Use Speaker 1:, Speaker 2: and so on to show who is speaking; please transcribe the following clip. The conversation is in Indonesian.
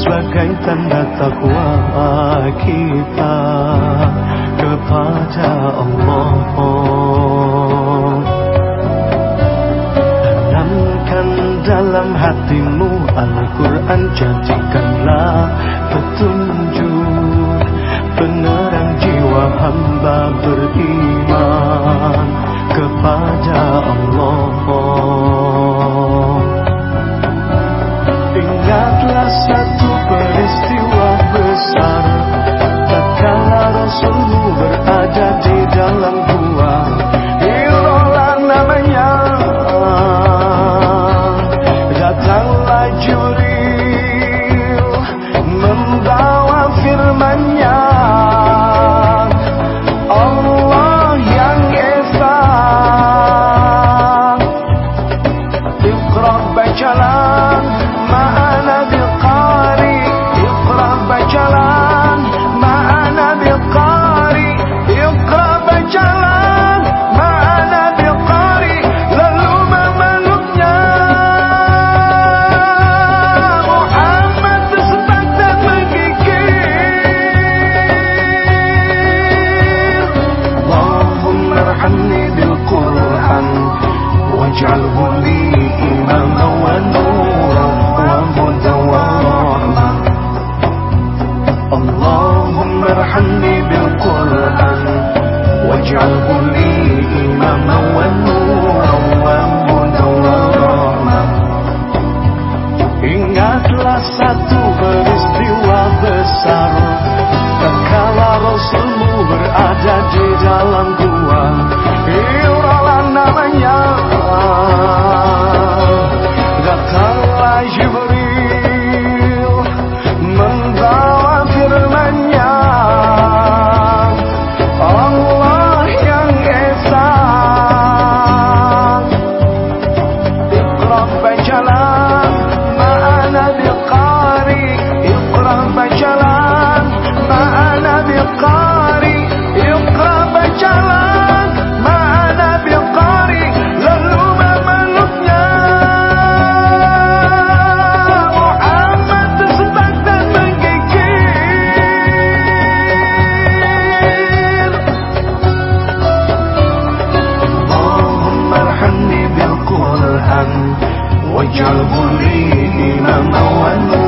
Speaker 1: sebagai tanda takwa kita kepada Allah. Tanamkan dalam hatimu Al-Quran jadikanlah petunjuk penerang jiwa hamba beriman kepada Allah. واجعله لي إماما ونورا وهدى ورحمة اللهم ارحمني بالقرآن واجعله لي إماما ونورا κι αργολίνη να μ'